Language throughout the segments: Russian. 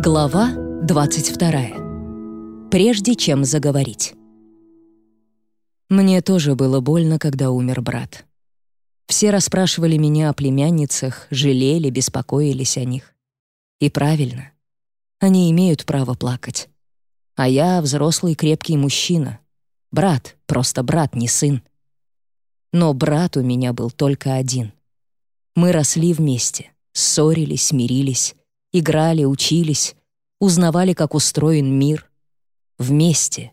Глава 22. Прежде чем заговорить. Мне тоже было больно, когда умер брат. Все расспрашивали меня о племянницах, жалели, беспокоились о них. И правильно. Они имеют право плакать. А я взрослый крепкий мужчина. Брат, просто брат, не сын. Но брат у меня был только один. Мы росли вместе, ссорились, мирились, играли, учились, узнавали, как устроен мир. Вместе.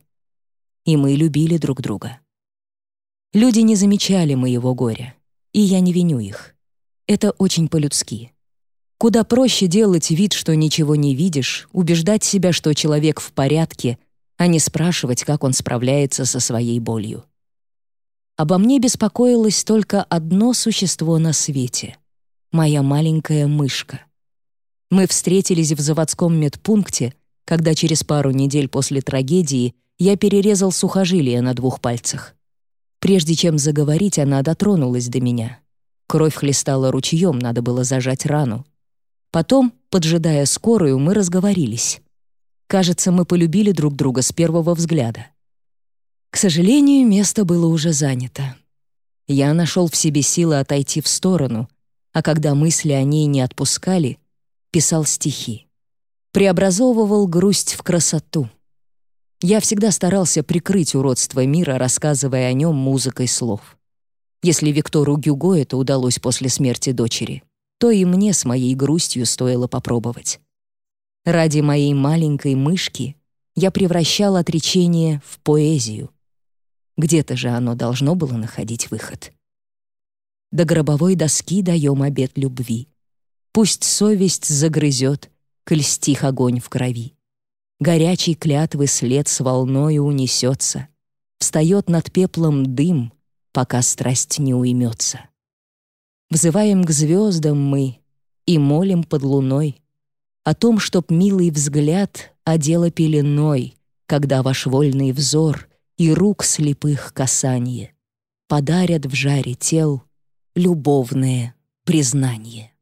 И мы любили друг друга. Люди не замечали моего горя, и я не виню их. Это очень по-людски. Куда проще делать вид, что ничего не видишь, убеждать себя, что человек в порядке, а не спрашивать, как он справляется со своей болью. Обо мне беспокоилось только одно существо на свете — моя маленькая мышка. Мы встретились в заводском медпункте, когда через пару недель после трагедии я перерезал сухожилие на двух пальцах. Прежде чем заговорить, она дотронулась до меня. Кровь хлестала ручьем, надо было зажать рану. Потом, поджидая скорую, мы разговорились. Кажется, мы полюбили друг друга с первого взгляда. К сожалению, место было уже занято. Я нашел в себе силы отойти в сторону, а когда мысли о ней не отпускали, писал стихи. Преобразовывал грусть в красоту. Я всегда старался прикрыть уродство мира, рассказывая о нем музыкой слов. Если Виктору Гюго это удалось после смерти дочери, то и мне с моей грустью стоило попробовать. Ради моей маленькой мышки я превращал отречение в поэзию. Где-то же оно должно было находить выход. До гробовой доски даем обет любви. Пусть совесть загрызет, коль стих огонь в крови. Горячий клятвы след с волною унесется. Встает над пеплом дым, пока страсть не уймется. Взываем к звездам мы и молим под луной о том, чтоб милый взгляд одела пеленой, когда ваш вольный взор — и рук слепых касание подарят в жаре тел любовное признание.